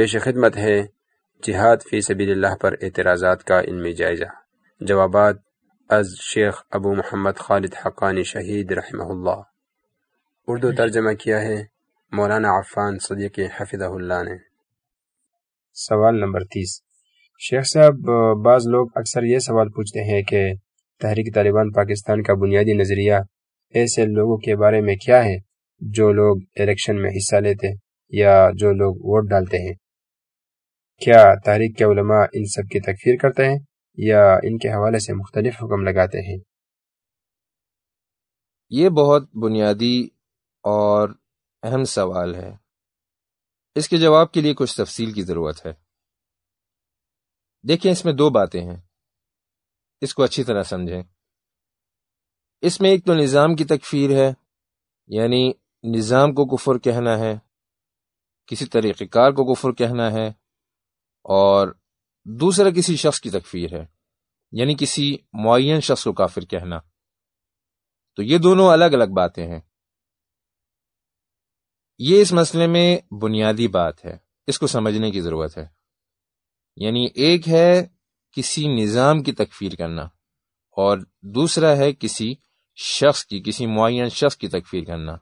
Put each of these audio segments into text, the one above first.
پیش خدمت ہے جہاد فی سبیل اللہ پر اعتراضات کا علمی جائزہ۔ جوابات از شیخ ابو محمد خالد حقانی شہید رحمہ اللہ۔ اردو ترجمہ کیا ہے۔ مولانا عفان صدیق حفظ اللہ نے۔ سوال نمبر تیس۔ شیخ صاحب، بعض لوگ اکثر یہ سوال پوچھتے ہیں کہ تحریک طالبان پاکستان کا بنیادی نظریہ ایسے لوگوں کے بارے میں کیا ہے جو لوگ الیکشن میں حصہ لیتے یا جو لوگ ووٹ ڈالتے ہیں؟ کیا تحریک کے علماء ان سب کی تکفیر کرتے ہیں یا ان کے حوالے سے مختلف حکم لگاتے ہیں؟ یہ بہت بنیادی اور اہم سوال ہے۔ اس کے جواب کے لیے کچھ تفصیل کی ضرورت ہے۔ دیکھیں اس میں دو باتیں ہیں۔ اس کو اچھی طرح سمجھیں۔ اس میں ایک تو نظام کی تکفیر ہے یعنی نظام کو کفر کہنا ہے، کسی طریقہ کار کو کفر کہنا ہے اور دوسرا کسی شخص کی تکفیر ہے یعنی کسی معین شخص کو کافر کہنا۔ تو یہ دونوں الگ الگ باتیں ہیں۔ یہ اس مسئلے میں بنیادی بات ہے، اس کو سمجھنے کی ضرورت ہے۔ یعنی ایک ہے کسی نظام کی تکفیر کرنا، اور دوسرا ہے کسی شخص کی، کسی معین شخص کی تکفیر کرنا۔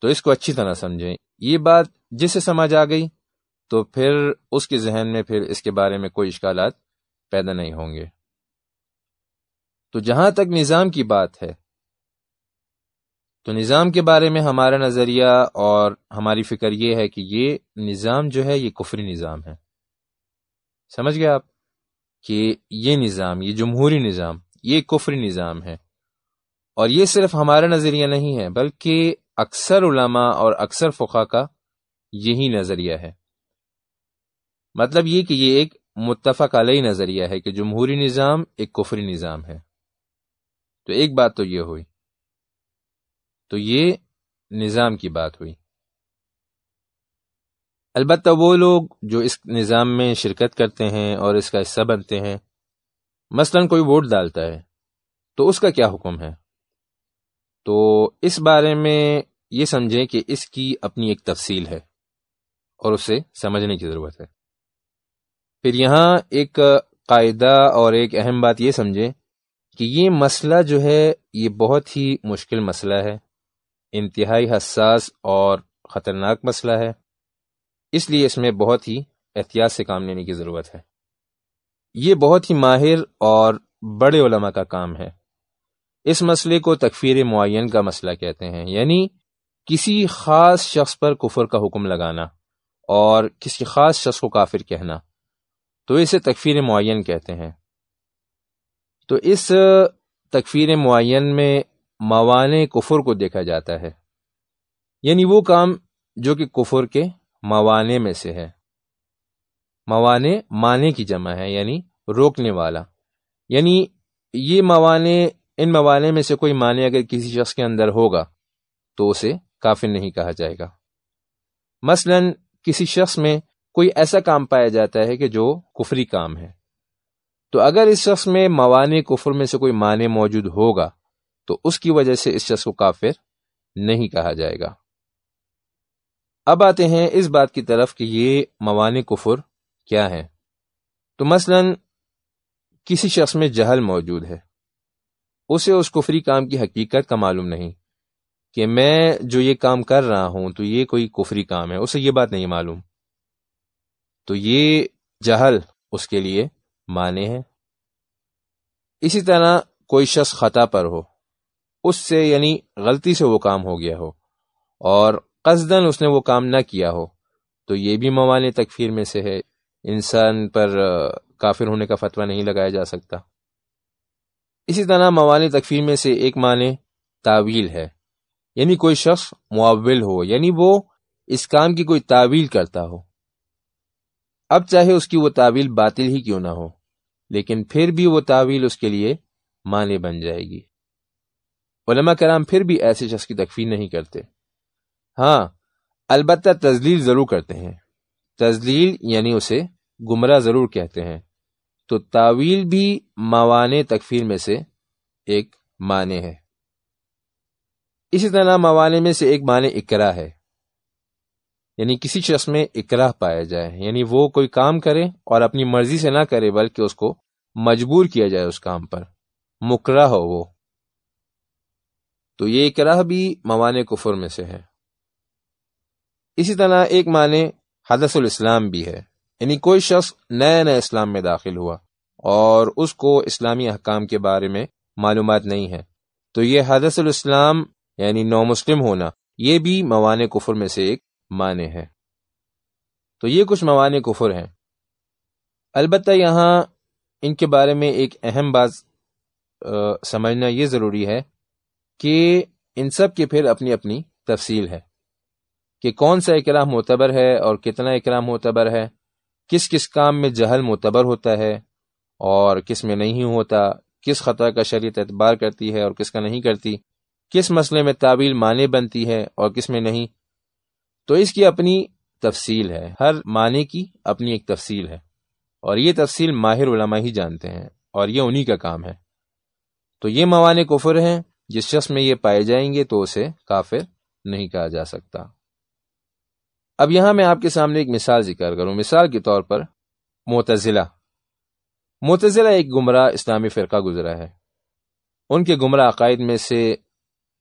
تو اس کو اچھی طرح سمجھیں۔ یہ بات جسے سمجھ آ گئی تو پھر اس کے ذہن میں پھر اس کے بارے میں کوئی اشکالات پیدا نہیں ہوں گے۔ تو جہاں تک نظام کی بات ہے، تو نظام کے بارے میں ہمارا نظریہ اور ہماری فکر یہ ہے کہ یہ نظام جو ہے، یہ کفری نظام ہے۔ سمجھ گئے آپ کہ یہ نظام، یہ جمہوری نظام، یہ کفری نظام ہے۔ اور یہ صرف ہمارا نظریہ نہیں ہے، بلکہ اکثر علماء اور اکثر فقہ کا یہی نظریہ ہے۔ مطلب یہ کہ یہ ایک متفق علیہ نظریہ ہے کہ جمہوری نظام ایک کفری نظام ہے۔ تو ایک بات تو یہ ہوئی۔ تو یہ نظام کی بات ہوئی۔ البتہ وہ لوگ جو اس نظام میں شرکت کرتے ہیں اور اس کا حصہ بنتے ہیں، مثلا کوئی ووٹ ڈالتا ہے، تو اس کا کیا حکم ہے؟ تو اس بارے میں یہ سمجھیں کہ اس کی اپنی ایک تفصیل ہے اور اسے سمجھنے کی ضرورت ہے۔ پھر یہاں ایک قاعدہ اور ایک اہم بات یہ سمجھیں کہ یہ مسئلہ جو ہے، یہ بہت ہی مشکل مسئلہ ہے، انتہائی حساس اور خطرناک مسئلہ ہے۔ اس لیے اس میں بہت ہی احتیاط سے کام لینے کی ضرورت ہے۔ یہ بہت ہی ماہر اور بڑے علماء کا کام ہے۔ اس مسئلے کو تکفیر معین کا مسئلہ کہتے ہیں یعنی کسی خاص شخص پر کفر کا حکم لگانا اور کسی خاص شخص کو کافر کہنا۔ تو اسے تکفیر معین کہتے ہیں۔ تو اس تکفیر معین میں موان کفر کو دیکھا جاتا ہے۔ یعنی وہ کام جو کہ کفر کے موانے میں سے ہے۔ موانے مانے کی جمع ہے یعنی روکنے والا۔ یعنی یہ موانے ان موانے میں سے کوئی معنی اگر کسی شخص کے اندر ہوگا تو اسے کافر نہیں کہا جائے گا۔ مثلا کسی شخص میں کوئی ایسا کام پایا جاتا ہے کہ جو کفری کام ہے۔ تو اگر اس شخص میں موانع کفر میں سے کوئی معنی موجود ہوگا، تو اس کی وجہ سے اس شخص کو کافر نہیں کہا جائے گا۔ اب آتے ہیں اس بات کی طرف کہ یہ موانع کفر کیا ہے تو مثلا کسی شخص میں جہل موجود ہے۔ اسے اس کفری کام کی حقیقت کا معلوم نہیں کہ میں جو یہ کام کر رہا ہوں تو یہ کوئی کفری کام ہے، اسے یہ بات نہیں معلوم۔ تو یہ جہل اس کے لیے مانے ہیں۔ اسی طرح کوئی شخص خطا پر ہو، اس سے یعنی غلطی سے وہ کام ہو گیا ہو، اور قصدن اس نے وہ کام نہ کیا ہو، تو یہ بھی موان تکفیر میں سے ہے۔ انسان پر کافر ہونے کا فتویٰ نہیں لگایا جا سکتا۔ اسی طرح موانی تکفیر میں سے ایک معنی تعویل ہے۔ یعنی کوئی شخص معول ہو یعنی وہ اس کام کی کوئی تعویل کرتا ہو۔ اب چاہے اس کی وہ تعویل باطل ہی کیوں نہ ہو، لیکن پھر بھی وہ تعویل اس کے لیے معنی بن جائے گی۔ علماء کرام پھر بھی ایسے شخص کی تکفیر نہیں کرتے۔ ہاں البتہ تزلیل ضرور کرتے ہیں۔ تزلیل یعنی اسے گمراہ ضرور کہتے ہیں۔ تو تعویل بھی موان تکفیر میں سے ایک معنی ہے۔ اسی طرح موانے میں سے ایک معنی اکرا ہے۔ یعنی کسی شخص میں اکراہ پایا جائے یعنی وہ کوئی کام کرے اور اپنی مرضی سے نہ کرے، بلکہ اس کو مجبور کیا جائے اس کام پر مکرہ ہو وہ۔ تو یہ اکراہ بھی موان کفر میں سے ہے۔ اسی طرح ایک معنی حدث الاسلام بھی ہے۔ یعنی کوئی شخص نئے نئے اسلام میں داخل ہوا اور اس کو اسلامی احکام کے بارے میں معلومات نہیں ہے۔ تو یہ حدث الاسلام یعنی نو مسلم ہونا، یہ بھی موان کفر میں سے ایک معنی ہے تو یہ کچھ موان کفر ہیں۔ البتہ یہاں ان کے بارے میں ایک اہم بات سمجھنا یہ ضروری ہے کہ ان سب کی پھر اپنی اپنی تفصیل ہے کہ کون سا اکرام معتبر ہے اور کتنا اکرام معتبر ہے، کس کس کام میں جہل معتبر ہوتا ہے اور کس میں نہیں ہوتا، کس خطرہ کا شریعت اعتبار کرتی ہے اور کس کا نہیں کرتی، کس مسئلے میں تعویل معنی بنتی ہے اور کس میں نہیں تو اس کی اپنی تفصیل ہے۔ ہر معنی کی اپنی ایک تفصیل ہے۔ اور یہ تفصیل ماہر علماء ہی جانتے ہیں اور یہ انہی کا کام ہے۔ تو یہ موان کفر ہیں۔ جس شخص میں یہ پائے جائیں گے تو اسے کافر نہیں کہا جا سکتا۔ اب یہاں میں آپ کے سامنے ایک مثال ذکر کروں۔ مثال کے طور پر متضلہ متضلہ ایک گمراہ اسلامی فرقہ گزرا ہے۔ ان کے گمراہ عقائد میں سے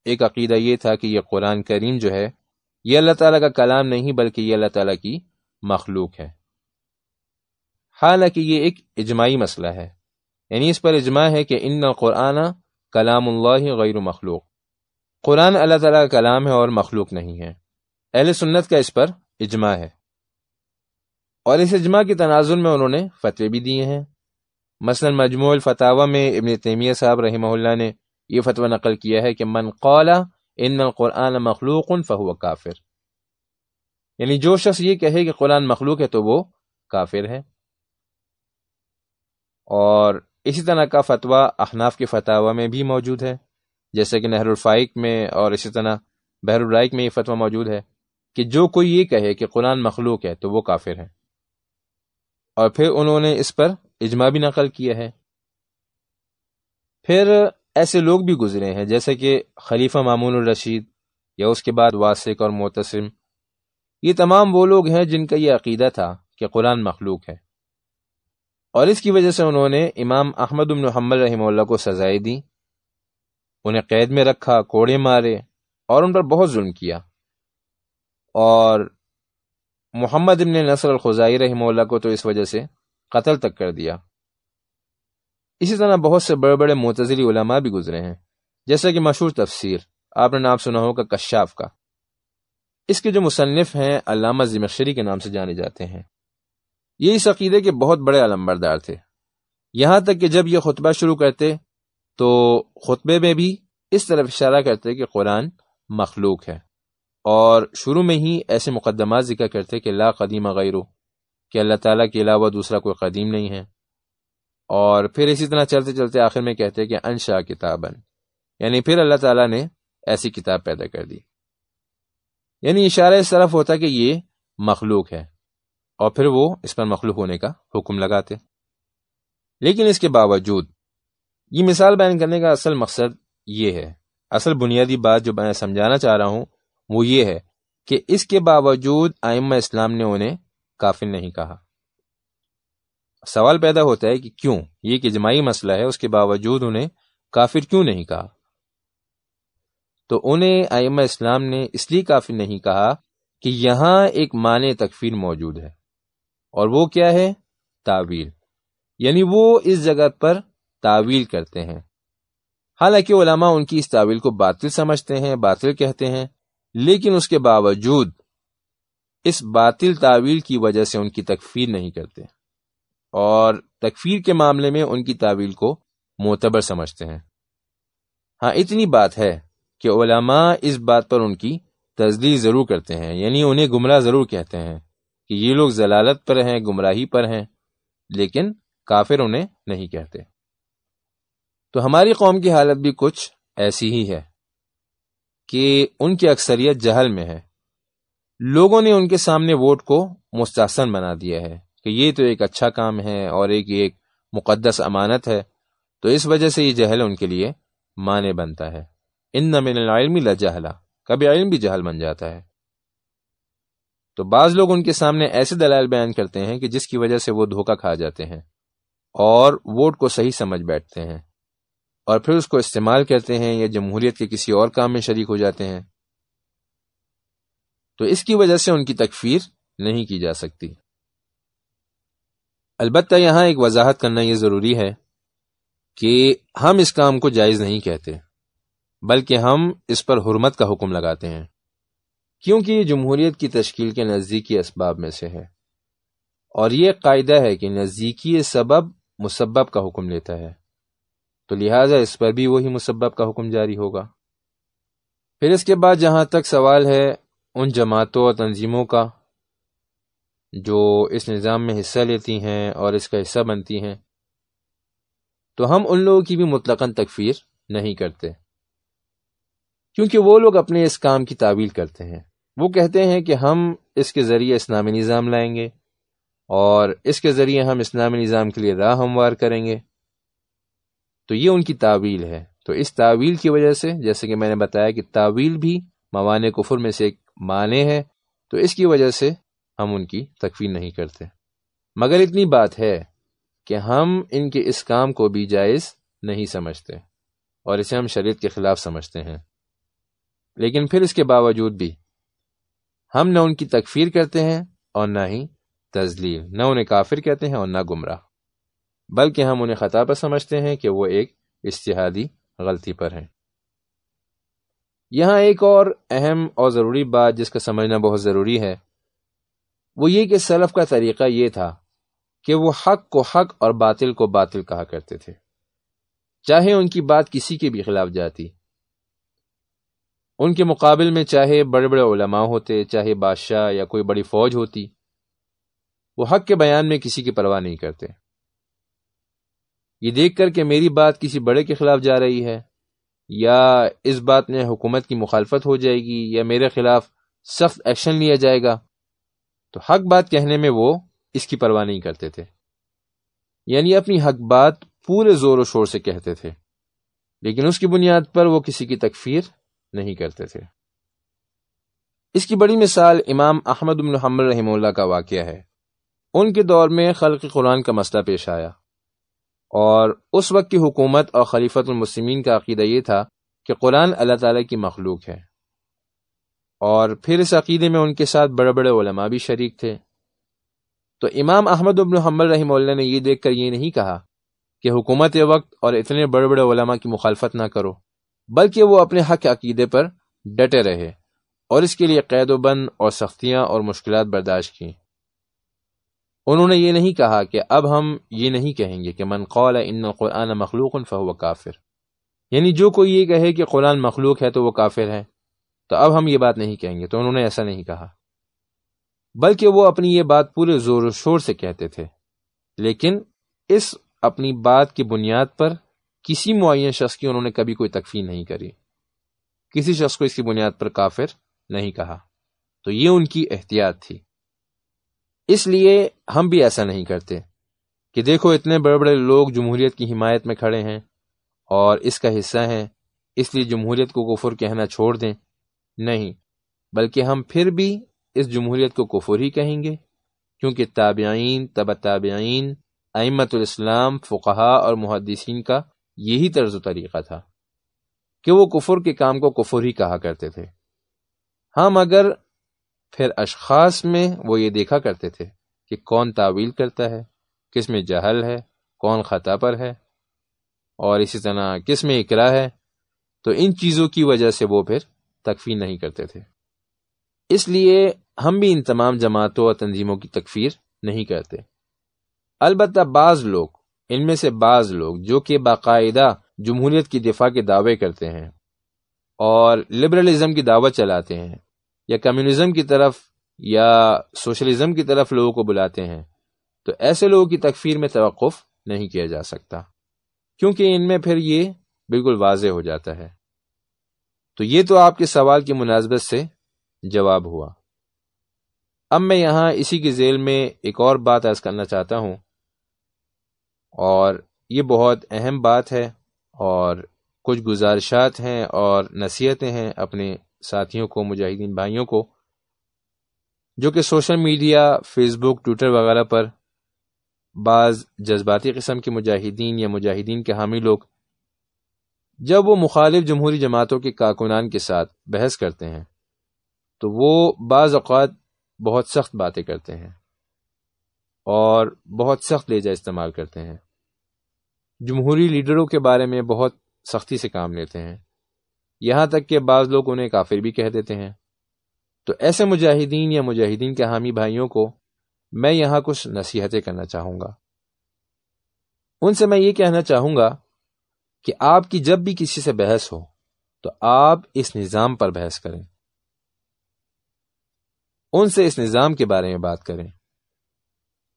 ایک عقیدہ یہ تھا کہ یہ قرآن کریم جو ہے یہ اللہ تعالیٰ کا کلام نہیں بلکہ یہ اللہ تعالیٰ کی مخلوق ہے۔ حالانکہ یہ ایک اجماعی مسئلہ ہے۔ یعنی اس پر اجماع ہے کہ ان قرآن کلام اللہ غیر مخلوق۔ قرآن اللہ تعالیٰ کا کلام ہے اور مخلوق نہیں ہے۔ اہل سنت کا اس پر اجماع ہے۔ اور اس اجماع کے تناظر میں انہوں نے فتوی بھی دیے ہیں۔ مثلا مجموع الفتاوہ میں ابن تیمیہ صاحب رحمہ اللہ نے یہ فتویٰ نقل کیا ہے کہ من قالا ان القرآن مخلوق فہو کافر۔ یعنی جو شخص یہ کہے کہ قرآن مخلوق ہے تو وہ کافر ہے۔ اور اسی طرح کا فتویٰ احناف کے فتح میں بھی موجود ہے۔ جیسے کہ نہر الفائق میں اور اسی طرح بحر الرائق میں یہ فتویٰ موجود ہے کہ جو کوئی یہ کہے کہ قرآن مخلوق ہے تو وہ کافر ہے۔ اور پھر انہوں نے اس پر اجماع بھی نقل کیا ہے۔ پھر ایسے لوگ بھی گزرے ہیں، جیسے کہ خلیفہ معمون الرشید یا اس کے بعد واسق اور متسم یہ تمام وہ لوگ ہیں جن کا یہ عقیدہ تھا کہ قرآن مخلوق ہے۔ اور اس کی وجہ سے انہوں نے امام احمد بن حمل رحمہ اللہ کو سزائے دی انہیں قید میں رکھا، کوڑے مارے اور ان پر بہت ظلم کیا۔ اور محمد ابن نصر الخزائی رحمہ اللہ کو تو اس وجہ سے قتل تک کر دیا۔ اسی طرح بہت سے بڑے بڑے معتزلی علماء بھی گزرے ہیں۔ جیسا کہ مشہور تفسیر، آپ نے نام سنا ہوگا کشاف کا۔ اس کے جو مصنف ہیں علامہ ذمشری کے نام سے جانے جاتے ہیں۔ یہ اس عقیدے کے بہت بڑے علمبردار تھے۔ یہاں تک کہ جب یہ خطبہ شروع کرتے، تو خطبے میں بھی اس طرف اشارہ کرتے کہ قرآن مخلوق ہے۔ اور شروع میں ہی ایسے مقدمات ذکر کرتے کہ لا قدیم غیرو کہ اللہ تعالیٰ کے علاوہ دوسرا کوئی قدیم نہیں ہے۔ اور پھر اسی طرح چلتے چلتے آخر میں کہتے کہ انشا کتابن یعنی پھر اللہ تعالیٰ نے ایسی کتاب پیدا کر دی۔ یعنی اشارہ اس طرف ہوتا کہ یہ مخلوق ہے اور پھر وہ اس پر مخلوق ہونے کا حکم لگاتے۔ لیکن اس کے باوجود یہ مثال بیان کرنے کا اصل مقصد یہ ہے۔ اصل بنیادی بات جو میں سمجھانا چاہ رہا ہوں وہ یہ ہے کہ اس کے باوجود آئمہ اسلام نے انہیں کافر نہیں کہا۔ سوال پیدا ہوتا ہے کہ کیوں؟ یہ ایک اجماعی مسئلہ ہے، اس کے باوجود انہیں کافر کیوں نہیں کہا؟ تو انہیں آئمہ اسلام نے اس لیے کافر نہیں کہا کہ یہاں ایک معنی تکفیر موجود ہے۔ اور وہ کیا ہے؟ تعویل۔ یعنی وہ اس جگہ پر تعویل کرتے ہیں۔ حالانکہ علماء ان کی اس تعویل کو باطل سمجھتے ہیں، باطل کہتے ہیں، لیکن اس کے باوجود اس باطل تعویل کی وجہ سے ان کی تکفیر نہیں کرتے۔ اور تکفیر کے معاملے میں ان کی تعویل کو معتبر سمجھتے ہیں۔ ہاں اتنی بات ہے کہ علماء اس بات پر ان کی تجدید ضرور کرتے ہیں یعنی انہیں گمراہ ضرور کہتے ہیں کہ یہ لوگ ضلالت پر ہیں، گمراہی پر ہیں، لیکن کافر انہیں نہیں کہتے۔ تو ہماری قوم کی حالت بھی کچھ ایسی ہی ہے کہ ان کی اکثریت جہل میں ہے۔ لوگوں نے ان کے سامنے ووٹ کو مستحسن بنا دیا ہے۔ کہ یہ تو ایک اچھا کام ہے اور ایک ایک مقدس امانت ہے، تو اس وجہ سے یہ جہل ان کے لیے معنی بنتا ہے۔ ان من العلم لجہلا کبھی علم بھی جہل بن جاتا ہے۔ تو بعض لوگ ان کے سامنے ایسے دلائل بیان کرتے ہیں کہ جس کی وجہ سے وہ دھوکہ کھا جاتے ہیں اور ووٹ کو صحیح سمجھ بیٹھتے ہیں اور پھر اس کو استعمال کرتے ہیں یا جمہوریت کے کسی اور کام میں شریک ہو جاتے ہیں۔ تو اس کی وجہ سے ان کی تکفیر نہیں کی جا سکتی۔ البتہ یہاں ایک وضاحت کرنا یہ ضروری ہے کہ ہم اس کام کو جائز نہیں کہتے، بلکہ ہم اس پر حرمت کا حکم لگاتے ہیں، کیونکہ یہ جمہوریت کی تشکیل کے نزدیکی اسباب میں سے ہے۔ اور یہ قاعدہ ہے کہ نزدیکی سبب مسبب کا حکم لیتا ہے۔ تو لہٰذا اس پر بھی وہی مسبب کا حکم جاری ہوگا۔ پھر اس کے بعد جہاں تک سوال ہے ان جماعتوں اور تنظیموں کا جو اس نظام میں حصہ لیتی ہیں اور اس کا حصہ بنتی ہیں، تو ہم ان لوگوں کی بھی مطلقاً تکفیر نہیں کرتے۔ کیونکہ وہ لوگ اپنے اس کام کی تعویل کرتے ہیں۔ وہ کہتے ہیں کہ ہم اس کے ذریعے اسلامی نظام لائیں گے اور اس کے ذریعے ہم اسلامی نظام کے لیے راہ ہموار کریں گے۔ تو یہ ان کی تعویل ہے۔ تو اس تعویل کی وجہ سے جیسے کہ میں نے بتایا کہ تعویل بھی موان کفر میں سے ایک معنی ہے، تو اس کی وجہ سے ہم ان کی تکفیر نہیں کرتے۔ مگر اتنی بات ہے کہ ہم ان کے اس کام کو بھی جائز نہیں سمجھتے اور اسے ہم شریعت کے خلاف سمجھتے ہیں۔ لیکن پھر اس کے باوجود بھی ہم نہ ان کی تکفیر کرتے ہیں اور نہ ہی تزلیل نہ انہیں کافر کہتے ہیں اور نہ گمراہ۔ بلکہ ہم انہیں خطا پر سمجھتے ہیں کہ وہ ایک اشتہادی غلطی پر ہیں۔ یہاں ایک اور اہم اور ضروری بات جس کا سمجھنا بہت ضروری ہے وہ یہ کہ سلف کا طریقہ یہ تھا کہ وہ حق کو حق اور باطل کو باطل کہا کرتے تھے۔ چاہے ان کی بات کسی کے بھی خلاف جاتی۔ ان کے مقابل میں چاہے بڑے بڑے علماء ہوتے، چاہے بادشاہ یا کوئی بڑی فوج ہوتی، وہ حق کے بیان میں کسی کی پرواہ نہیں کرتے۔ یہ دیکھ کر کہ میری بات کسی بڑے کے خلاف جا رہی ہے، یا اس بات میں حکومت کی مخالفت ہو جائے گی، یا میرے خلاف سخت ایکشن لیا جائے گا۔ تو حق بات کہنے میں وہ اس کی پرواہ نہیں کرتے تھے۔ یعنی اپنی حق بات پورے زور و شور سے کہتے تھے، لیکن اس کی بنیاد پر وہ کسی کی تکفیر نہیں کرتے تھے۔ اس کی بڑی مثال امام احمد بن حمل رحم اللہ کا واقعہ ہے۔ ان کے دور میں خلق قرآن کا مسئلہ پیش آیا اور اس وقت کی حکومت اور خلیفت المسلمین کا عقیدہ یہ تھا کہ قرآن اللہ تعالی کی مخلوق ہے۔ اور پھر اس عقیدے میں ان کے ساتھ بڑے بڑے علماء بھی شریک تھے۔ تو امام احمد ابن حمل رحم اللہ نے یہ دیکھ کر یہ نہیں کہا کہ حکومت وقت اور اتنے بڑے بڑے علماء کی مخالفت نہ کرو، بلکہ وہ اپنے حق عقیدے پر ڈٹے رہے اور اس کے لیے قید و بند اور سختیاں اور مشکلات برداشت کی انہوں نے یہ نہیں کہا کہ اب ہم یہ نہیں کہیں گے کہ من قول ان قرآن مخلوق فہو کافر۔ یعنی جو کوئی یہ کہے کہ قرآن مخلوق ہے تو وہ کافر ہے۔ تو اب ہم یہ بات نہیں کہیں گے، تو انہوں نے ایسا نہیں کہا۔ بلکہ وہ اپنی یہ بات پورے زور و شور سے کہتے تھے۔ لیکن اس اپنی بات کی بنیاد پر کسی معین شخص کی انہوں نے کبھی کوئی تکفیر نہیں کری۔ کسی شخص کو اس کی بنیاد پر کافر نہیں کہا۔ تو یہ ان کی احتیاط تھی۔ اس لیے ہم بھی ایسا نہیں کرتے کہ دیکھو اتنے بڑے بڑے لوگ جمہوریت کی حمایت میں کھڑے ہیں اور اس کا حصہ ہیں، اس لیے جمہوریت کو کفر کہنا چھوڑ دیں۔ نہیں، بلکہ ہم پھر بھی اس جمہوریت کو کفر ہی کہیں گے، کیونکہ تابعین تب تابعین ائمت الاسلام فقہا اور محدثین کا یہی طرز و طریقہ تھا کہ وہ کفر کے کام کو کفر ہی کہا کرتے تھے۔ ہم اگر پھر اشخاص میں وہ یہ دیکھا کرتے تھے کہ کون تعویل کرتا ہے، کس میں جہل ہے، کون خطا پر ہے، اور اسی طرح کس میں اقرا ہے، تو ان چیزوں کی وجہ سے وہ پھر تکفیر نہیں کرتے تھے۔ اس لیے ہم بھی ان تمام جماعتوں اور تنظیموں کی تکفیر نہیں کرتے۔ البتہ بعض لوگ، ان میں سے بعض لوگ جو کہ باقاعدہ جمہوریت کی دفاع کے دعوے کرتے ہیں اور لبرلزم کی دعوت چلاتے ہیں یا کمیونزم کی طرف یا سوشلزم کی طرف لوگوں کو بلاتے ہیں، تو ایسے لوگوں کی تکفیر میں توقف نہیں کیا جا سکتا۔ کیونکہ ان میں پھر یہ بالکل واضح ہو جاتا ہے۔ تو یہ تو آپ کے سوال کی مناسبت سے جواب ہوا۔ اب میں یہاں اسی کی ذیل میں ایک اور بات عرض کرنا چاہتا ہوں۔ اور یہ بہت اہم بات ہے اور کچھ گزارشات ہیں اور نصیحتیں ہیں اپنے ساتھیوں کو، مجاہدین بھائیوں کو، جو کہ social media Facebook Twitter وغیرہ پر بعض جذباتی قسم کے مجاہدین یا مجاہدین کے حامی لوگ جب وہ مخالف جمہوری جماعتوں کے کارکنان کے ساتھ بحث کرتے ہیں، تو وہ بعض اوقات بہت سخت باتیں کرتے ہیں اور بہت سخت لیجا استعمال کرتے ہیں۔ جمہوری لیڈروں کے بارے میں بہت سختی سے کام لیتے ہیں۔ یہاں تک کہ بعض لوگ انہیں کافر بھی کہہ دیتے ہیں۔ تو ایسے مجاہدین یا مجاہدین کے حامی بھائیوں کو میں یہاں کچھ نصیحتیں کرنا چاہوں گا۔ ان سے میں یہ کہنا چاہوں گا کہ آپ کی جب بھی کسی سے بحث ہو، تو آپ اس نظام پر بحث کریں۔ ان سے اس نظام کے بارے میں بات کریں۔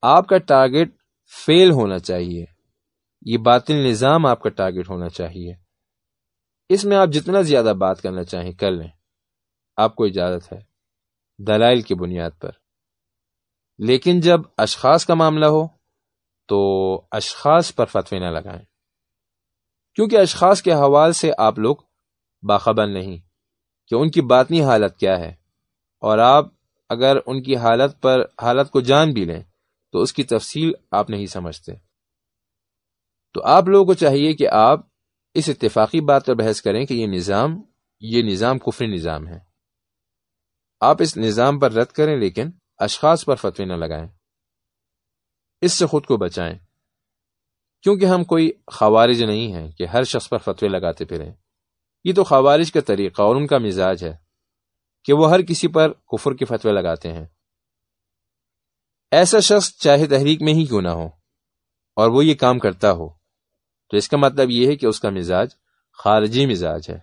آپ کا ٹارگٹ فیل ہونا چاہیے۔ یہ باطل نظام آپ کا ٹارگٹ ہونا چاہیے۔ اس میں آپ جتنا زیادہ بات کرنا چاہیں کر لیں۔ آپ کو اجازت ہے۔ دلائل کی بنیاد پر۔ لیکن جب اشخاص کا معاملہ ہو، تو اشخاص پر فتوی نہ لگائیں۔ کیونکہ اشخاص کے حوالے سے آپ لوگ باخبر نہیں کہ ان کی باطنی حالت کیا ہے۔ اور آپ اگر ان کی حالت پر، حالت کو جان بھی لیں، تو اس کی تفصیل آپ نہیں سمجھتے۔ تو آپ لوگوں کو چاہیے کہ آپ اس اتفاقی بات پر بحث کریں کہ یہ نظام یہ نظام کفری نظام ہے۔ آپ اس نظام پر رد کریں، لیکن اشخاص پر فتوی نہ لگائیں۔ اس سے خود کو بچائیں۔ کیونکہ ہم کوئی خوارج نہیں ہیں کہ ہر شخص پر فتوی لگاتے پھریں۔ یہ تو خوارج کا طریقہ اور ان کا مزاج ہے کہ وہ ہر کسی پر کفر کے فتوے لگاتے ہیں۔ ایسا شخص چاہے تحریک میں ہی کیوں نہ ہو اور وہ یہ کام کرتا ہو۔ تو اس کا مطلب یہ ہے کہ اس کا مزاج خارجی مزاج ہے۔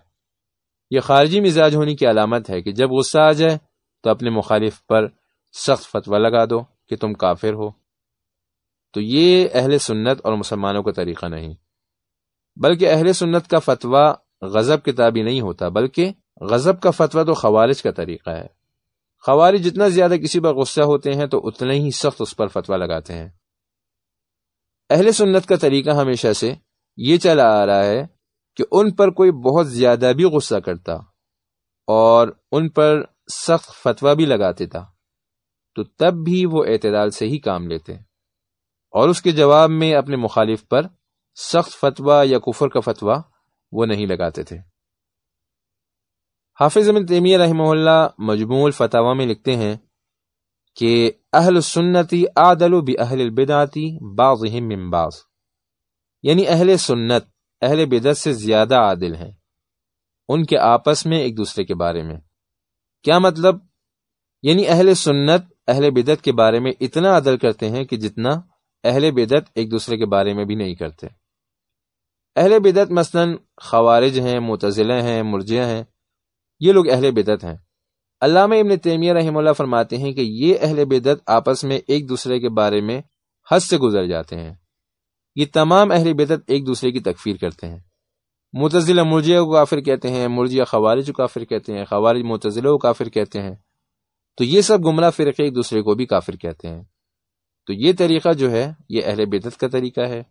یہ خارجی مزاج ہونے کی علامت ہے کہ جب غصہ آ جائے تو اپنے مخالف پر سخت فتویٰ لگا دو کہ تم کافر ہو۔ تو یہ اہل سنت اور مسلمانوں کا طریقہ نہیں۔ بلکہ اہل سنت کا فتویٰ غضب کتابی نہیں ہوتا، بلکہ غضب کا فتویٰ تو خوارج کا طریقہ ہے۔ خوارج جتنا زیادہ کسی پر غصہ ہوتے ہیں تو اتنے ہی سخت اس پر فتویٰ لگاتے ہیں۔ اہل سنت کا طریقہ ہمیشہ سے یہ چلا آ رہا ہے کہ ان پر کوئی بہت زیادہ بھی غصہ کرتا اور ان پر سخت فتویٰ بھی لگاتے تھا، تو تب بھی وہ اعتدال سے ہی کام لیتے۔ اور اس کے جواب میں اپنے مخالف پر سخت فتویٰ یا کفر کا فتویٰ وہ نہیں لگاتے تھے۔ حافظ امن تیمیہ رحمہ اللہ مجموع الفتوا میں لکھتے ہیں کہ اہل سنتی عادل بھی اہل البداتی بعض من بعض۔ یعنی اہل سنت، اہل بدت سے زیادہ عادل ہیں۔ ان کے آپس میں ایک دوسرے کے بارے میں۔ کیا مطلب؟ یعنی اہل سنت، اہل بدت کے بارے میں اتنا عدل کرتے ہیں کہ جتنا اہل بدت ایک دوسرے کے بارے میں بھی نہیں کرتے۔ اہل بدت مثلا خوارج ہیں متضلع ہیں مرجع ہیں، یہ لوگ اہل بدت ہیں۔ علامہ ابن تیمیہ رحم اللہ فرماتے ہیں کہ یہ اہل بدت آپس میں ایک دوسرے کے بارے میں حد سے گزر جاتے ہیں۔ یہ تمام اہل بدت ایک دوسرے کی تکفیر کرتے ہیں۔ متضلہ مرجیہ کو کافر کہتے ہیں مرجیہ خوارج کو کافر کہتے ہیں، خوارج متضلہ کو کافر کہتے ہیں۔ تو یہ سب گمراہ فرقے ایک دوسرے کو بھی کافر کہتے ہیں۔ تو یہ طریقہ جو ہے، یہ اہل بدت کا طریقہ ہے،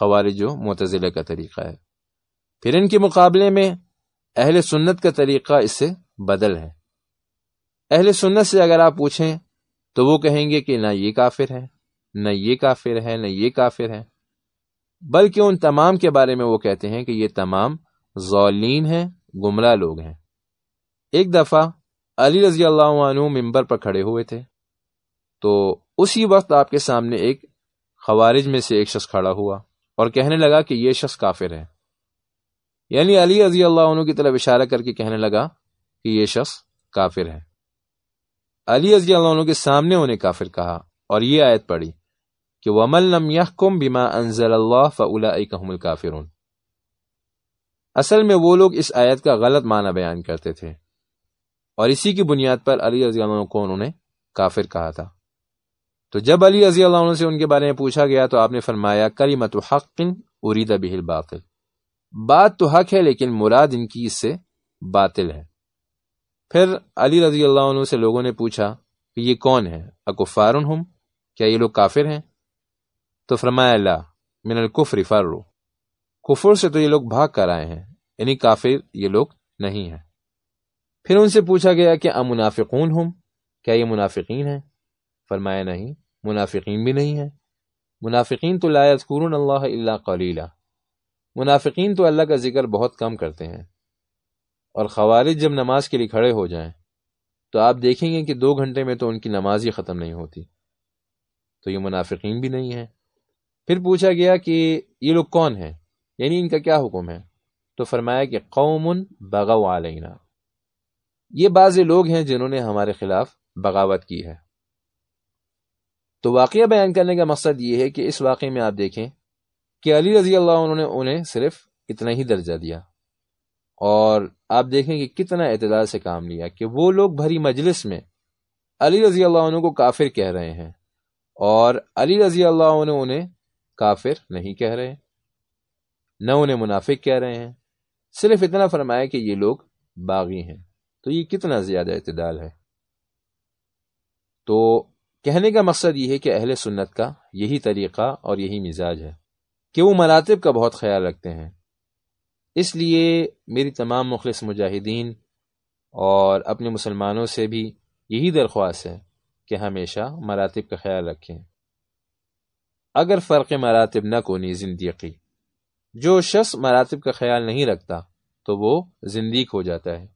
خوارج جو متضلہ کا طریقہ ہے۔ پھر ان کے مقابلے میں اہل سنت کا طریقہ اس سے بدل ہے۔ اہل سنت سے اگر آپ پوچھیں تو وہ کہیں گے کہ نہ یہ کافر ہے، نہ یہ کافر ہے، نہ یہ کافر ہے۔ بلکہ ان تمام کے بارے میں وہ کہتے ہیں کہ یہ تمام ضالین ہیں، گمراہ لوگ ہیں۔ ایک دفعہ علی رضی اللہ عنہ ممبر پر کھڑے ہوئے تھے۔ تو اسی وقت آپ کے سامنے ایک خوارج میں سے ایک شخص کھڑا ہوا اور کہنے لگا کہ یہ شخص کافر ہے۔ یعنی علی رضی اللہ عنہ کی طرف اشارہ کر کے کہنے لگا کہ یہ شخص کافر ہے۔ علی رضی اللہ عنہ کے سامنے انہیں کافر کہا اور یہ آیت پڑھی کہ ومل لم يحكم بما انزل اللہ فاولئک هم الكافرون۔ اصل میں وہ لوگ اس آیت کا غلط معنی بیان کرتے تھے اور اسی کی بنیاد پر علی رضی اللہ عنہ کو انہوں نے کافر کہا تھا۔ تو جب علی رضی اللہ عنہ سے ان کے بارے میں پوچھا گیا تو آپ نے فرمایا کریمت حق ارید به الباطل۔ بات تو حق ہے لیکن مراد ان کی اس سے باطل ہے۔ پھر علی رضی اللہ عنہ سے لوگوں نے پوچھا کہ یہ کون ہے؟ اکفارن ہم؟ کیا یہ لوگ کافر ہیں؟ تو فرمایا اللہ من الکفر فرو کفر سے تو یہ لوگ بھاگ کر آئے ہیں یعنی کافر یہ لوگ نہیں ہیں۔ پھر ان سے پوچھا گیا کہ امنافقون ہم؟ کیا یہ منافقین ہیں؟ فرمایا نہیں، منافقین بھی نہیں ہیں منافقین تو لا یذکرون اللہ اللہ قلیلہ منافقین تو اللہ کا ذکر بہت کم کرتے ہیں۔ اور خوارج جب نماز کے لیے کھڑے ہو جائیں، تو آپ دیکھیں گے کہ دو گھنٹے میں تو ان کی نماز ہی ختم نہیں ہوتی۔ تو یہ منافقین بھی نہیں ہیں۔ پھر پوچھا گیا کہ یہ لوگ کون ہیں؟ یعنی ان کا کیا حکم ہے؟ تو فرمایا کہ قوم بغو علینا۔ یہ بعض لوگ ہیں جنہوں نے ہمارے خلاف بغاوت کی ہے۔ تو واقعہ بیان کرنے کا مقصد یہ ہے کہ اس واقعے میں آپ دیکھیں کہ علی رضی اللہ عنہ نے انہیں صرف اتنا ہی درجہ دیا اور آپ دیکھیں کہ کتنا اعتدال سے کام لیا کہ وہ لوگ بھری مجلس میں علی رضی اللہ عنہ کو کافر کہہ رہے ہیں اور علی رضی اللہ عنہ انہیں کافر نہیں کہہ رہے نہ انہیں منافق کہہ رہے ہیں صرف اتنا فرمایا کہ یہ لوگ باغی ہیں تو یہ کتنا زیادہ اعتدال ہے تو کہنے کا مقصد یہ ہے کہ اہل سنت کا یہی طریقہ اور یہی مزاج ہے کہ وہ مراتب کا بہت خیال رکھتے ہیں۔ اس لیے میری تمام مخلص مجاہدین اور اپنے مسلمانوں سے بھی یہی درخواست ہے کہ ہمیشہ مراتب کا خیال رکھیں۔ اگر فرق مراتب نہ کونی زندگی، جو شخص مراتب کا خیال نہیں رکھتا تو وہ زندگی ہو جاتا ہے۔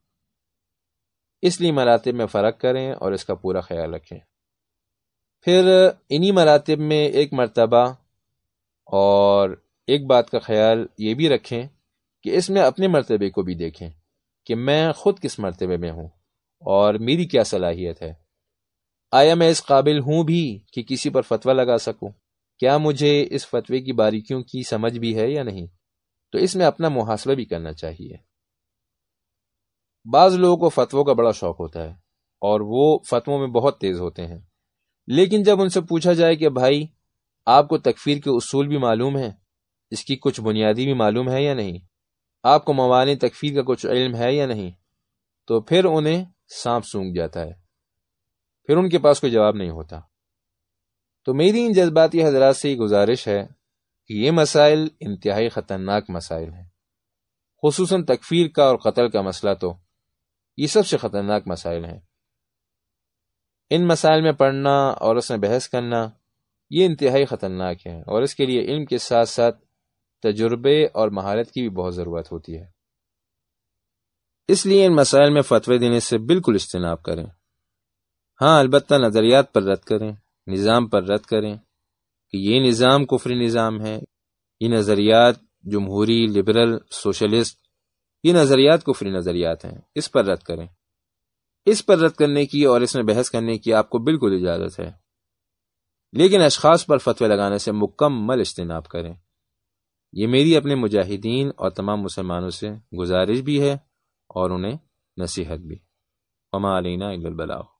اس لیے مراتب میں فرق کریں اور اس کا پورا خیال رکھیں۔ پھر انہی مراتب میں ایک مرتبہ اور ایک بات کا خیال یہ بھی رکھیں کہ اس میں اپنے مرتبے کو بھی دیکھیں کہ میں خود کس مرتبے میں ہوں اور میری کیا صلاحیت ہے۔ آیا میں اس قابل ہوں بھی کہ کسی پر فتویٰ لگا سکوں؟ کیا مجھے اس فتوے کی باریکیوں کی سمجھ بھی ہے یا نہیں؟ تو اس میں اپنا محاسبہ بھی کرنا چاہیے۔ بعض لوگوں کو فتووں کا بڑا شوق ہوتا ہے اور وہ فتووں میں بہت تیز ہوتے ہیں۔ لیکن جب ان سے پوچھا جائے کہ بھائی، آپ کو تکفیر کے اصول بھی معلوم ہیں، اس کی کچھ بنیادی بھی معلوم ہے یا نہیں؟ آپ کو موانع تکفیر کا کچھ علم ہے یا نہیں؟ تو پھر انہیں سانپ سونگ جاتا ہے۔ پھر ان کے پاس کوئی جواب نہیں ہوتا۔ تو میری ان جذباتی حضرات سے یہ گزارش ہے کہ یہ مسائل انتہائی خطرناک مسائل ہیں۔ خصوصاً تکفیر کا اور قتل کا مسئلہ تو یہ سب سے خطرناک مسائل ہیں۔ ان مسائل میں پڑھنا اور اس میں بحث کرنا، یہ انتہائی خطرناک ہے اور اس کے لیے علم کے ساتھ ساتھ تجربے اور مہارت کی بھی بہت ضرورت ہوتی ہے۔ اس لیے ان مسائل میں فتوی دینے سے بالکل اجتناب کریں۔ ہاں البتہ نظریات پر رد کریں، نظام پر رد کریں کہ یہ نظام کفری نظام ہے، یہ نظریات جمہوری، لبرل، سوشلسٹ، یہ نظریات کفری نظریات ہیں، اس پر رد کریں۔ اس پر رد کرنے کی اور اس میں بحث کرنے کی آپ کو بالکل اجازت ہے۔ لیکن اشخاص پر فتوی لگانے سے مکمل اجتناب کریں۔ یہ میری اپنے مجاہدین اور تمام مسلمانوں سے گزارش بھی ہے اور انہیں نصیحت بھی۔ علینا بلاؤ